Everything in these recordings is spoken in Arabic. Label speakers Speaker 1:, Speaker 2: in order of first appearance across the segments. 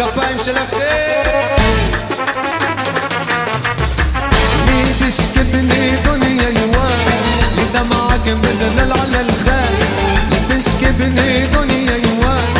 Speaker 1: הכפיים שלכם מי תשקט תשכבני דוניה יואן לדמעכם בדלל על אלחם. מי תשקט الخال لتشكبني دنيا يوان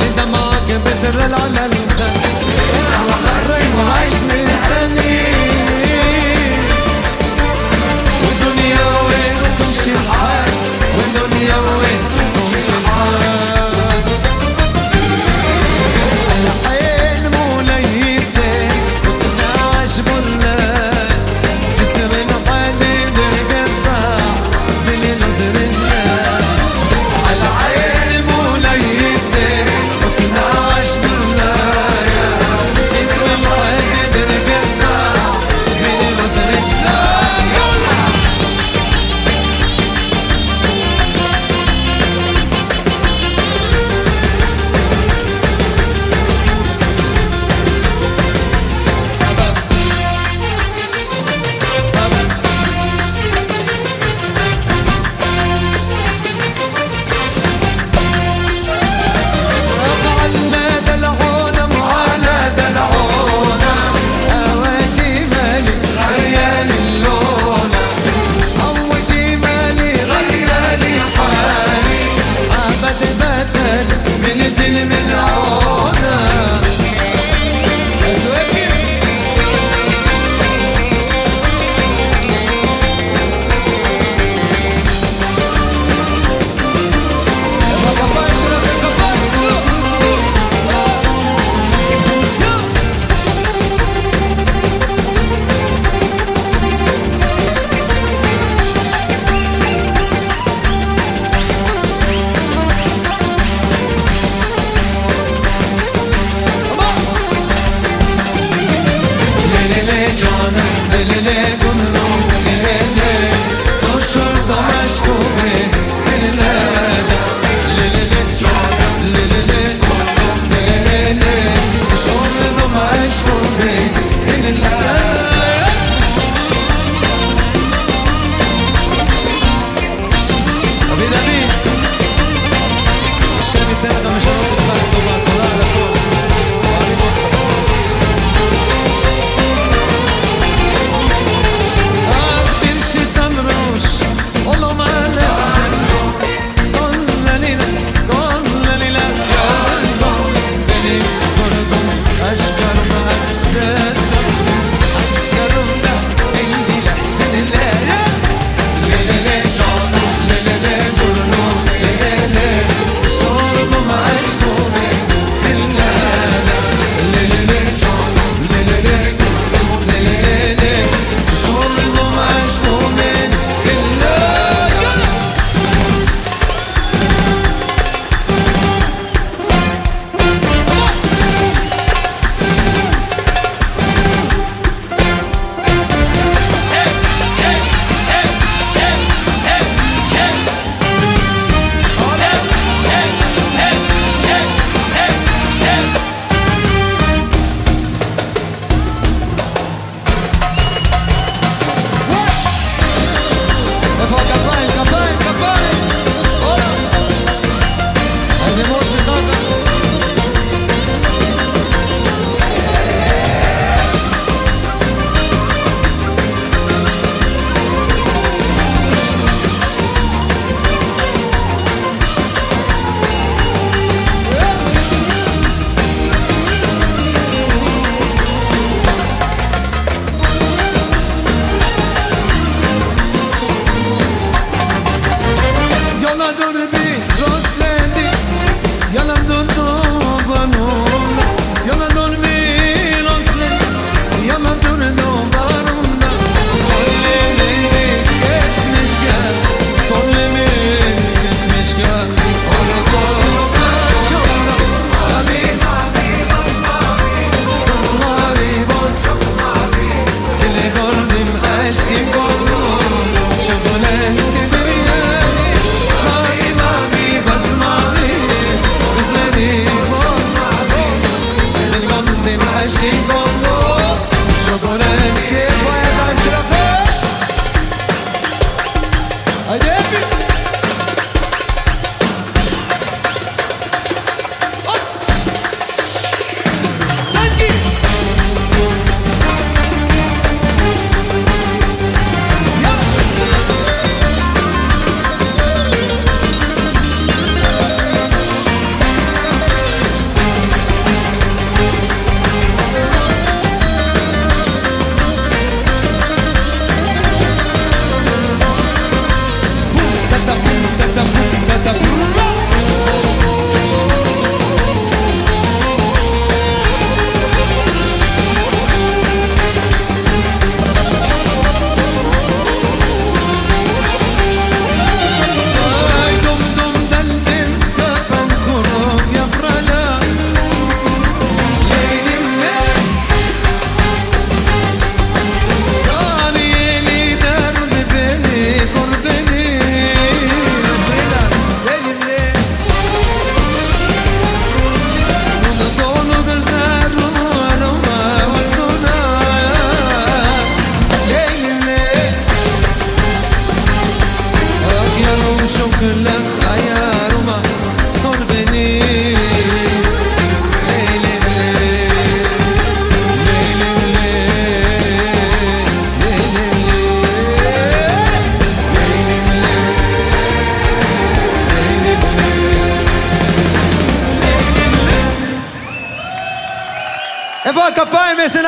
Speaker 1: لدمعك על العلا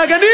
Speaker 1: Paganini!